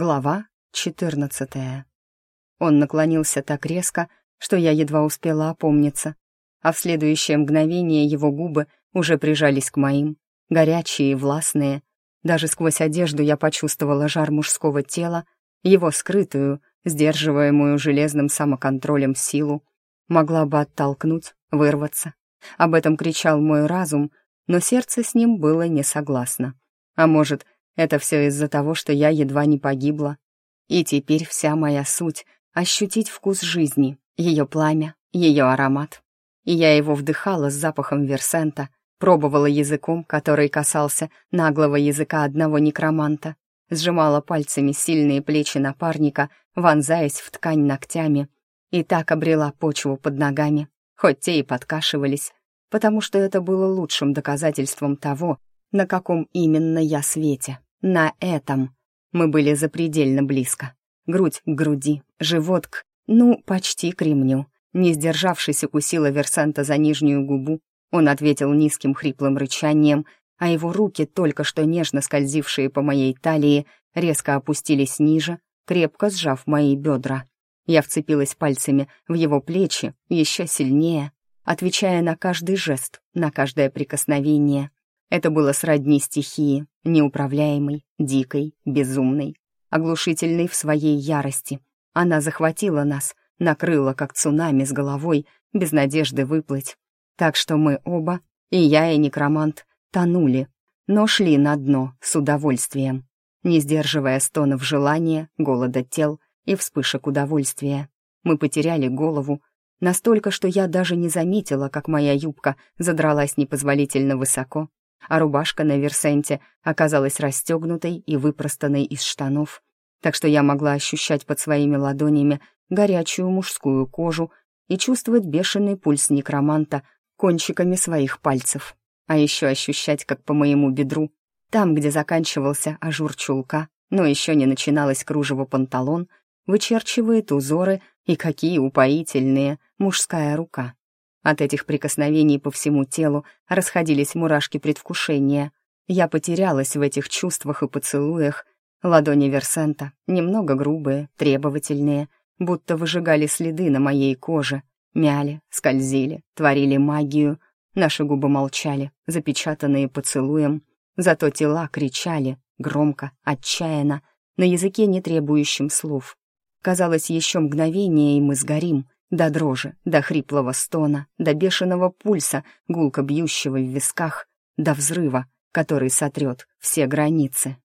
Глава 14. Он наклонился так резко, что я едва успела опомниться, а в следующее мгновение его губы уже прижались к моим, горячие и властные. Даже сквозь одежду я почувствовала жар мужского тела, его скрытую, сдерживаемую железным самоконтролем силу. Могла бы оттолкнуть, вырваться. Об этом кричал мой разум, но сердце с ним было не согласно. А может, это все из-за того, что я едва не погибла. И теперь вся моя суть — ощутить вкус жизни, ее пламя, ее аромат. И я его вдыхала с запахом версента, пробовала языком, который касался наглого языка одного некроманта, сжимала пальцами сильные плечи напарника, вонзаясь в ткань ногтями, и так обрела почву под ногами, хоть те и подкашивались, потому что это было лучшим доказательством того, на каком именно я свете на этом. Мы были запредельно близко. Грудь к груди, живот к, ну, почти к ремню. Не сдержавшись, укусила Версанта за нижнюю губу. Он ответил низким хриплым рычанием, а его руки, только что нежно скользившие по моей талии, резко опустились ниже, крепко сжав мои бедра. Я вцепилась пальцами в его плечи еще сильнее, отвечая на каждый жест, на каждое прикосновение. Это было сродни стихии, неуправляемой, дикой, безумной, оглушительной в своей ярости. Она захватила нас, накрыла, как цунами с головой, без надежды выплыть. Так что мы оба, и я, и некромант, тонули, но шли на дно с удовольствием, не сдерживая стонов желания, голода тел и вспышек удовольствия. Мы потеряли голову, настолько, что я даже не заметила, как моя юбка задралась непозволительно высоко, а рубашка на Версенте оказалась расстегнутой и выпростанной из штанов, так что я могла ощущать под своими ладонями горячую мужскую кожу и чувствовать бешеный пульс некроманта кончиками своих пальцев, а еще ощущать, как по моему бедру, там, где заканчивался ажур чулка, но еще не начиналось кружево панталон, вычерчивает узоры и какие упоительные мужская рука. От этих прикосновений по всему телу расходились мурашки предвкушения. Я потерялась в этих чувствах и поцелуях. Ладони Версента, немного грубые, требовательные, будто выжигали следы на моей коже, мяли, скользили, творили магию. Наши губы молчали, запечатанные поцелуем, зато тела кричали, громко, отчаянно, на языке, не требующем слов. Казалось, еще мгновение, и мы сгорим — до дрожи, до хриплого стона, до бешеного пульса, гулко бьющего в висках, до взрыва, который сотрет все границы.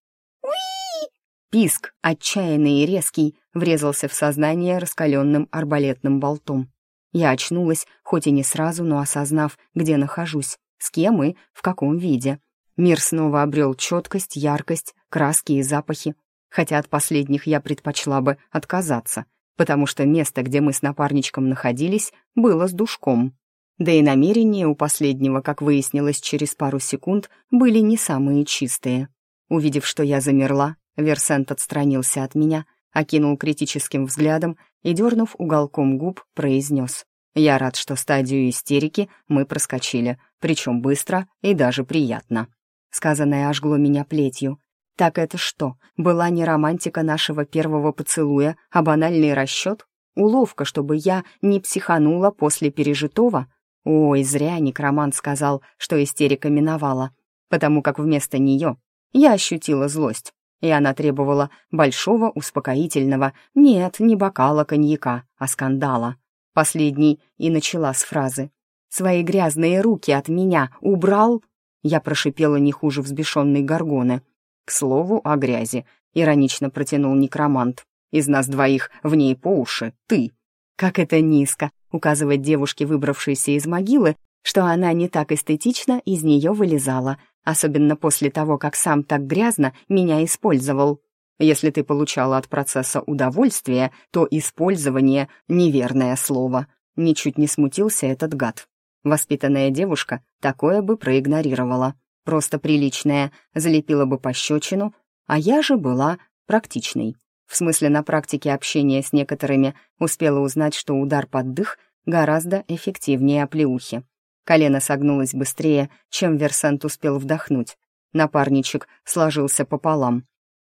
Писк, отчаянный и резкий, врезался в сознание раскаленным арбалетным болтом. Я очнулась, хоть и не сразу, но осознав, где нахожусь, с кем и в каком виде. Мир снова обрел четкость, яркость, краски и запахи, хотя от последних я предпочла бы отказаться, потому что место, где мы с напарничком находились, было с душком. Да и намерения у последнего, как выяснилось через пару секунд, были не самые чистые. Увидев, что я замерла, Версент отстранился от меня, окинул критическим взглядом и, дернув уголком губ, произнес. «Я рад, что стадию истерики мы проскочили, причем быстро и даже приятно». Сказанное ожгло меня плетью. Так это что, была не романтика нашего первого поцелуя, а банальный расчет? Уловка, чтобы я не психанула после пережитого? Ой, зря некромант сказал, что истерика миновала, потому как вместо нее я ощутила злость, и она требовала большого успокоительного, нет, не бокала коньяка, а скандала. Последний и начала с фразы «Свои грязные руки от меня убрал?» Я прошипела не хуже взбешенной горгоны — «К слову о грязи», — иронично протянул некромант. «Из нас двоих в ней по уши ты». Как это низко, указывать девушке, выбравшейся из могилы, что она не так эстетично из нее вылезала, особенно после того, как сам так грязно меня использовал. Если ты получала от процесса удовольствие, то использование — неверное слово. Ничуть не смутился этот гад. Воспитанная девушка такое бы проигнорировала просто приличная, залепила бы пощечину, а я же была практичной. В смысле, на практике общения с некоторыми успела узнать, что удар под дых гораздо эффективнее оплеухи. Колено согнулось быстрее, чем Версент успел вдохнуть. Напарничек сложился пополам.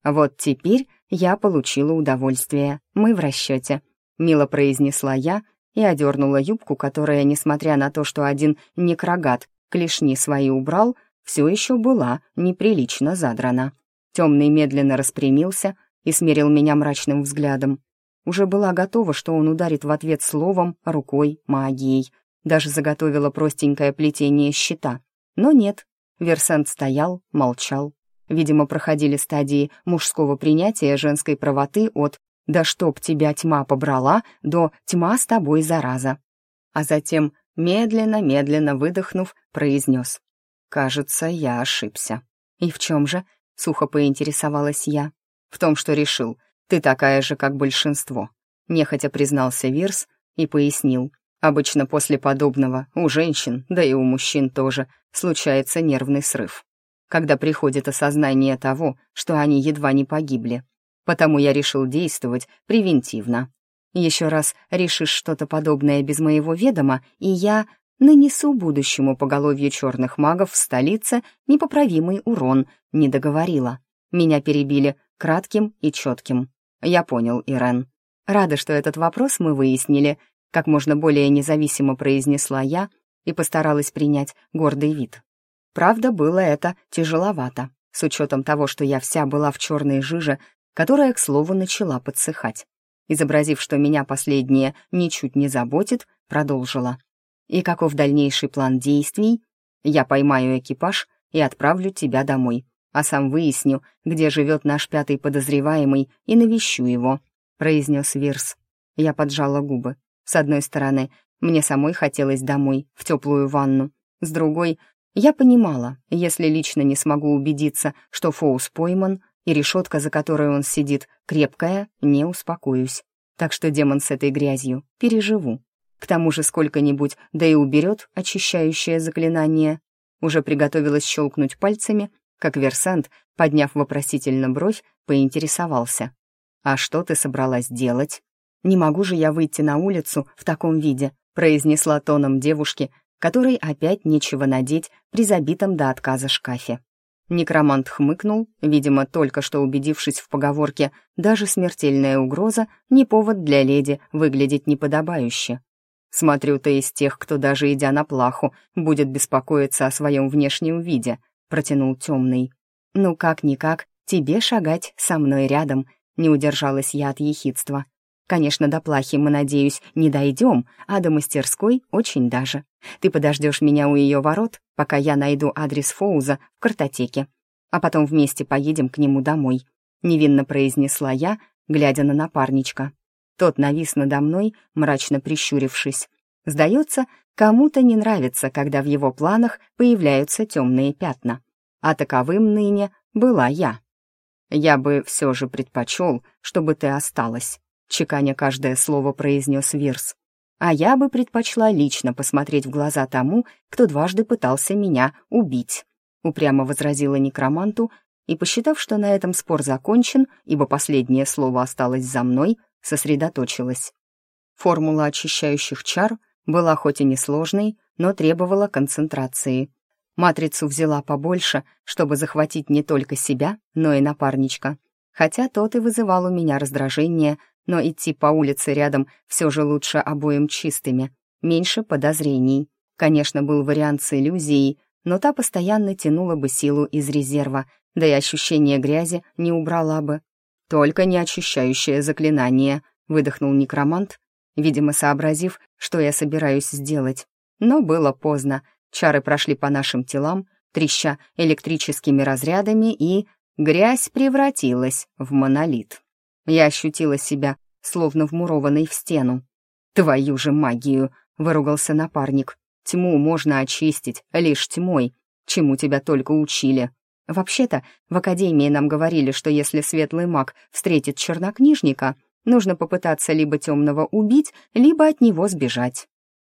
Вот теперь я получила удовольствие, мы в расчете, мило произнесла я и одернула юбку, которая, несмотря на то, что один некрогат клешни свои убрал, все еще была неприлично задрана. Темный медленно распрямился и смерил меня мрачным взглядом. Уже была готова, что он ударит в ответ словом, рукой, магией. Даже заготовила простенькое плетение щита. Но нет, Версент стоял, молчал. Видимо, проходили стадии мужского принятия женской правоты от «да чтоб тебя тьма побрала» до «тьма с тобой, зараза». А затем, медленно-медленно выдохнув, произнес «Кажется, я ошибся». «И в чем же?» — сухо поинтересовалась я. «В том, что решил. Ты такая же, как большинство», — нехотя признался Вирс и пояснил. «Обычно после подобного у женщин, да и у мужчин тоже, случается нервный срыв, когда приходит осознание того, что они едва не погибли. Потому я решил действовать превентивно. Еще раз решишь что-то подобное без моего ведома, и я нанесу будущему поголовью черных магов в столице непоправимый урон, не договорила. Меня перебили кратким и четким. Я понял, Ирен. Рада, что этот вопрос мы выяснили, как можно более независимо произнесла я и постаралась принять гордый вид. Правда, было это тяжеловато, с учетом того, что я вся была в черной жиже, которая, к слову, начала подсыхать. Изобразив, что меня последнее ничуть не заботит, продолжила. И каков дальнейший план действий? Я поймаю экипаж и отправлю тебя домой, а сам выясню, где живет наш пятый подозреваемый, и навещу его», — произнес Вирс. Я поджала губы. С одной стороны, мне самой хотелось домой, в теплую ванну. С другой, я понимала, если лично не смогу убедиться, что Фоус пойман, и решетка, за которой он сидит, крепкая, не успокоюсь. Так что демон с этой грязью переживу. К тому же сколько-нибудь, да и уберет очищающее заклинание. Уже приготовилась щелкнуть пальцами, как Версант, подняв вопросительно бровь, поинтересовался. «А что ты собралась делать?» «Не могу же я выйти на улицу в таком виде», произнесла тоном девушки, которой опять нечего надеть при забитом до отказа шкафе. Некромант хмыкнул, видимо, только что убедившись в поговорке «даже смертельная угроза — не повод для леди выглядеть неподобающе». «Смотрю, ты из тех, кто даже идя на плаху, будет беспокоиться о своем внешнем виде», — протянул темный. «Ну, как-никак, тебе шагать со мной рядом», — не удержалась я от ехидства. Конечно, до плахи мы, надеюсь, не дойдем, а до мастерской очень даже. Ты подождешь меня у ее ворот, пока я найду адрес Фоуза в картотеке, а потом вместе поедем к нему домой», — невинно произнесла я, глядя на напарничка. Тот навис надо мной, мрачно прищурившись. Сдается, кому-то не нравится, когда в его планах появляются темные пятна. А таковым ныне была я. Я бы все же предпочел, чтобы ты осталась. — чеканя каждое слово произнес Вирс. «А я бы предпочла лично посмотреть в глаза тому, кто дважды пытался меня убить», — упрямо возразила некроманту, и, посчитав, что на этом спор закончен, ибо последнее слово осталось за мной, сосредоточилась. Формула очищающих чар была хоть и несложной, но требовала концентрации. Матрицу взяла побольше, чтобы захватить не только себя, но и напарничка. Хотя тот и вызывал у меня раздражение но идти по улице рядом все же лучше обоим чистыми, меньше подозрений. Конечно, был вариант с иллюзией, но та постоянно тянула бы силу из резерва, да и ощущение грязи не убрала бы. «Только не очищающее заклинание», — выдохнул некромант, видимо, сообразив, что я собираюсь сделать. Но было поздно, чары прошли по нашим телам, треща электрическими разрядами, и грязь превратилась в монолит. Я ощутила себя, словно вмурованной в стену. «Твою же магию!» — выругался напарник. «Тьму можно очистить лишь тьмой, чему тебя только учили. Вообще-то, в академии нам говорили, что если светлый маг встретит чернокнижника, нужно попытаться либо темного убить, либо от него сбежать.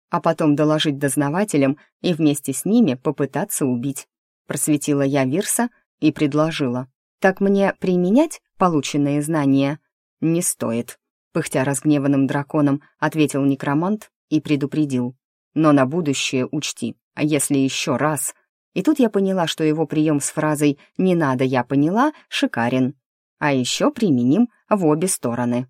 А потом доложить дознавателям и вместе с ними попытаться убить. Просветила я Вирса и предложила. «Так мне применять полученные знания?» «Не стоит», — пыхтя разгневанным драконом, ответил некромант и предупредил. «Но на будущее учти, а если еще раз...» И тут я поняла, что его прием с фразой «не надо, я поняла» шикарен. а еще применим в обе стороны.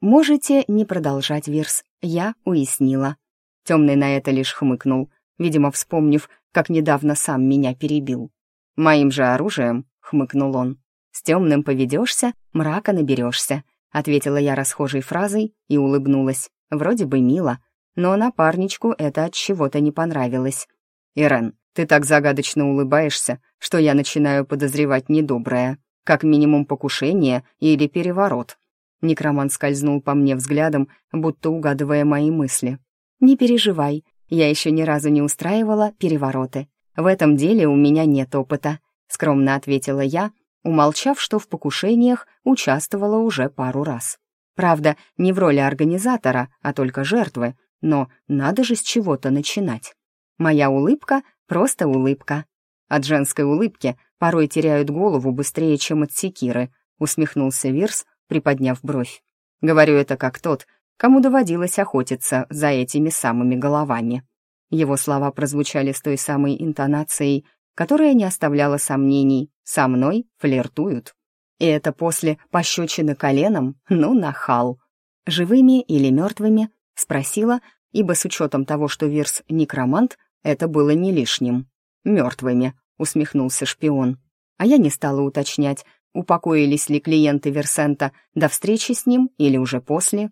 Можете не продолжать верс, я уяснила. Темный на это лишь хмыкнул, видимо, вспомнив, как недавно сам меня перебил. «Моим же оружием», — хмыкнул он. «С темным поведешься, мрака наберешься», — ответила я расхожей фразой и улыбнулась. Вроде бы мило, но напарничку это от чего-то не понравилось. «Ирен, ты так загадочно улыбаешься, что я начинаю подозревать недоброе, как минимум покушение или переворот». Некромант скользнул по мне взглядом, будто угадывая мои мысли. «Не переживай, я еще ни разу не устраивала перевороты. В этом деле у меня нет опыта», — скромно ответила я, умолчав, что в покушениях участвовала уже пару раз. Правда, не в роли организатора, а только жертвы, но надо же с чего-то начинать. Моя улыбка — просто улыбка. От женской улыбки порой теряют голову быстрее, чем от секиры, усмехнулся Вирс, приподняв бровь. Говорю это как тот, кому доводилось охотиться за этими самыми головами. Его слова прозвучали с той самой интонацией, которая не оставляла сомнений. «Со мной флиртуют». И это после пощечины коленом? Ну, нахал. Живыми или мертвыми? Спросила, ибо с учетом того, что Вирс некромант, это было не лишним. Мертвыми, усмехнулся шпион. А я не стала уточнять, упокоились ли клиенты Версента до встречи с ним или уже после.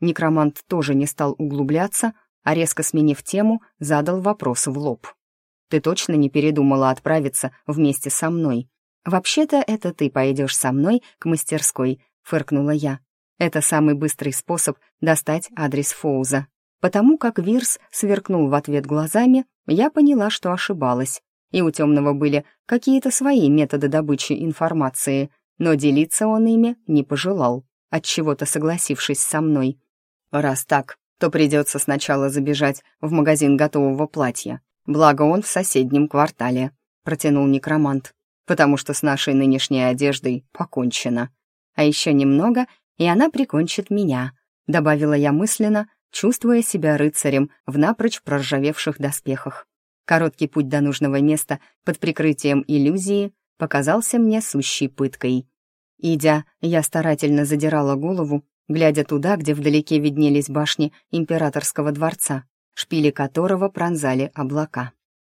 Некромант тоже не стал углубляться, а резко сменив тему, задал вопрос в лоб. «Ты точно не передумала отправиться вместе со мной?» «Вообще-то это ты пойдешь со мной к мастерской», — фыркнула я. «Это самый быстрый способ достать адрес Фоуза». Потому как Вирс сверкнул в ответ глазами, я поняла, что ошибалась. И у темного были какие-то свои методы добычи информации, но делиться он ими не пожелал, отчего-то согласившись со мной. «Раз так, то придется сначала забежать в магазин готового платья. Благо он в соседнем квартале», — протянул некромант, «потому что с нашей нынешней одеждой покончено. А еще немного, и она прикончит меня», — добавила я мысленно, чувствуя себя рыцарем в напрочь проржавевших доспехах. Короткий путь до нужного места под прикрытием иллюзии показался мне сущей пыткой. Идя, я старательно задирала голову, глядя туда, где вдалеке виднелись башни императорского дворца, шпили которого пронзали облака.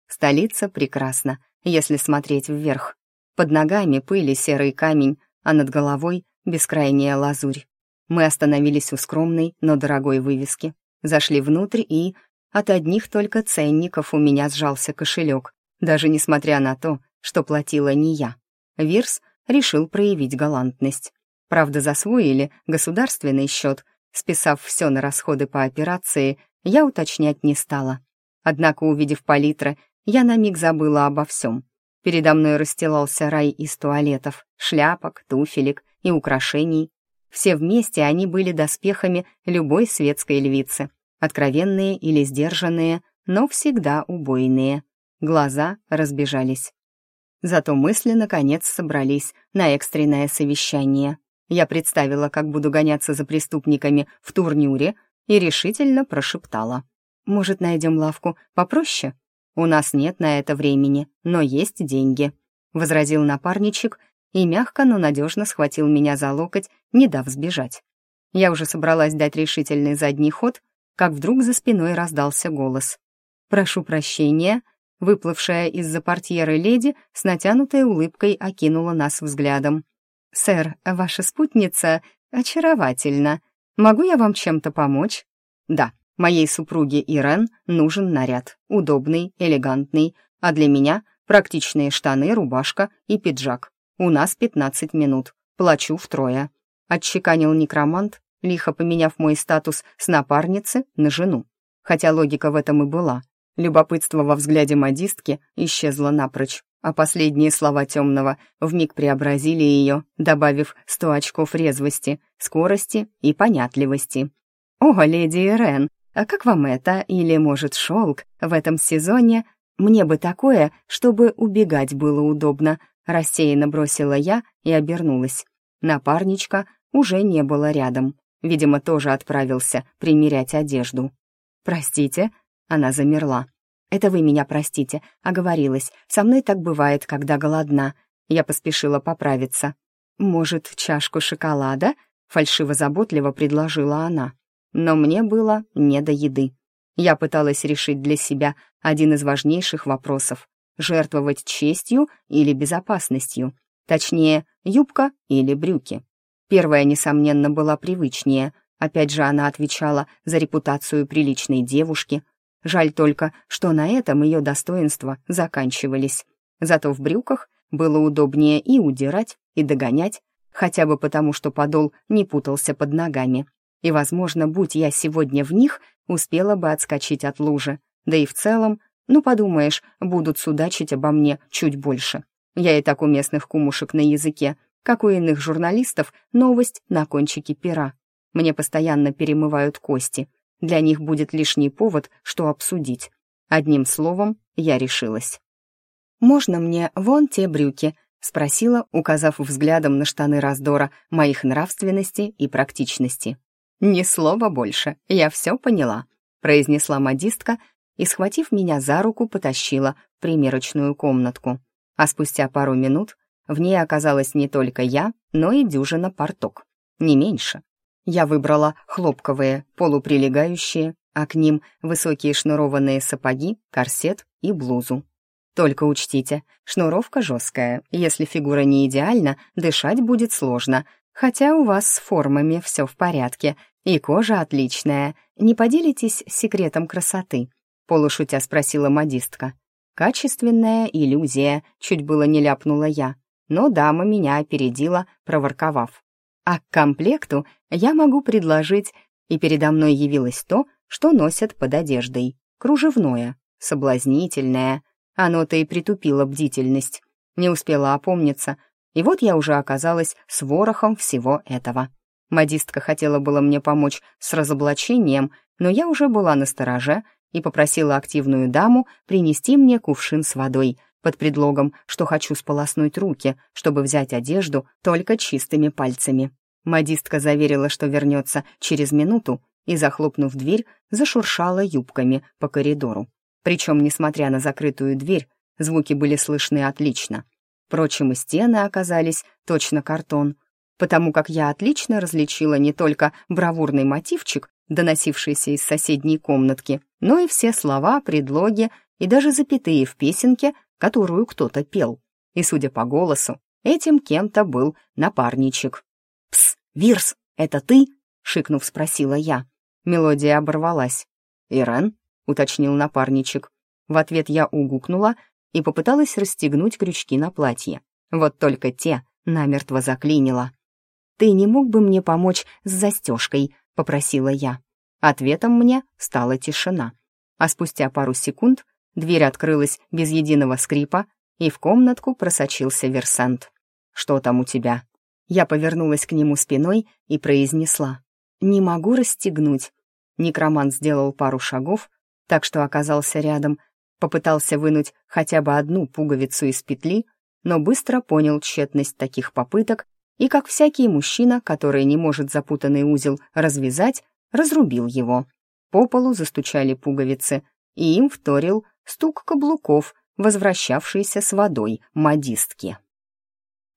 Столица прекрасна, если смотреть вверх. Под ногами пыли серый камень, а над головой бескрайняя лазурь. Мы остановились у скромной, но дорогой вывески, зашли внутрь и... От одних только ценников у меня сжался кошелек, даже несмотря на то, что платила не я. Вирс решил проявить галантность. Правда, за свой или государственный счет, списав все на расходы по операции, я уточнять не стала. Однако, увидев палитра, я на миг забыла обо всем. Передо мной расстилался рай из туалетов, шляпок, туфелек и украшений. Все вместе они были доспехами любой светской львицы, откровенные или сдержанные, но всегда убойные. Глаза разбежались. Зато мысли, наконец, собрались на экстренное совещание. Я представила, как буду гоняться за преступниками в турнюре, и решительно прошептала. «Может, найдем лавку попроще? У нас нет на это времени, но есть деньги», — возразил напарничек и мягко, но надежно схватил меня за локоть, не дав сбежать. Я уже собралась дать решительный задний ход, как вдруг за спиной раздался голос. «Прошу прощения», выплывшая из-за портьеры леди с натянутой улыбкой окинула нас взглядом. «Сэр, ваша спутница очаровательна. Могу я вам чем-то помочь?» «Да, моей супруге Ирен нужен наряд, удобный, элегантный, а для меня практичные штаны, рубашка и пиджак. У нас пятнадцать минут, плачу втрое», — отчеканил некромант, лихо поменяв мой статус с напарницы на жену. Хотя логика в этом и была. Любопытство во взгляде модистки исчезло напрочь а последние слова темного вмиг преобразили ее, добавив сто очков резвости, скорости и понятливости. «О, леди Ирен, а как вам это? Или, может, шелк в этом сезоне? Мне бы такое, чтобы убегать было удобно», рассеянно бросила я и обернулась. Напарничка уже не было рядом. Видимо, тоже отправился примерять одежду. «Простите», — она замерла. «Это вы меня простите», — оговорилась. «Со мной так бывает, когда голодна». Я поспешила поправиться. «Может, чашку шоколада?» — фальшиво-заботливо предложила она. Но мне было не до еды. Я пыталась решить для себя один из важнейших вопросов — жертвовать честью или безопасностью. Точнее, юбка или брюки. Первая, несомненно, была привычнее. Опять же, она отвечала за репутацию приличной девушки. Жаль только, что на этом ее достоинства заканчивались. Зато в брюках было удобнее и удирать, и догонять, хотя бы потому, что подол не путался под ногами. И, возможно, будь я сегодня в них, успела бы отскочить от лужи. Да и в целом, ну, подумаешь, будут судачить обо мне чуть больше. Я и так у местных кумушек на языке, как у иных журналистов, новость на кончике пера. Мне постоянно перемывают кости. Для них будет лишний повод, что обсудить. Одним словом, я решилась. «Можно мне вон те брюки?» — спросила, указав взглядом на штаны раздора моих нравственности и практичности. «Ни слова больше, я все поняла», — произнесла модистка и, схватив меня за руку, потащила в примерочную комнатку. А спустя пару минут в ней оказалась не только я, но и дюжина порток. Не меньше. Я выбрала хлопковые, полуприлегающие, а к ним высокие шнурованные сапоги, корсет и блузу. Только учтите, шнуровка жесткая. Если фигура не идеальна, дышать будет сложно. Хотя у вас с формами все в порядке, и кожа отличная. Не поделитесь секретом красоты?» Полушутя спросила модистка. «Качественная иллюзия», чуть было не ляпнула я. Но дама меня опередила, проворковав. «А к комплекту я могу предложить...» И передо мной явилось то, что носят под одеждой. Кружевное, соблазнительное, оно-то и притупило бдительность. Не успела опомниться, и вот я уже оказалась с ворохом всего этого. Модистка хотела было мне помочь с разоблачением, но я уже была на стороже и попросила активную даму принести мне кувшин с водой под предлогом, что хочу сполоснуть руки, чтобы взять одежду только чистыми пальцами. Модистка заверила, что вернется через минуту, и, захлопнув дверь, зашуршала юбками по коридору. Причем, несмотря на закрытую дверь, звуки были слышны отлично. Впрочем, и стены оказались точно картон, потому как я отлично различила не только бравурный мотивчик, доносившийся из соседней комнатки, но и все слова, предлоги и даже запятые в песенке, которую кто-то пел. И, судя по голосу, этим кем-то был напарничек. «Пс, Вирс, это ты?» — шикнув, спросила я. Мелодия оборвалась. «Ирен?» — уточнил напарничек. В ответ я угукнула и попыталась расстегнуть крючки на платье. Вот только те намертво заклинило. «Ты не мог бы мне помочь с застежкой?» — попросила я. Ответом мне стала тишина. А спустя пару секунд дверь открылась без единого скрипа, и в комнатку просочился Версант. «Что там у тебя?» Я повернулась к нему спиной и произнесла. «Не могу расстегнуть». Некромант сделал пару шагов, так что оказался рядом, попытался вынуть хотя бы одну пуговицу из петли, но быстро понял тщетность таких попыток и, как всякий мужчина, который не может запутанный узел развязать, разрубил его. По полу застучали пуговицы, и им вторил стук каблуков, возвращавшийся с водой модистки.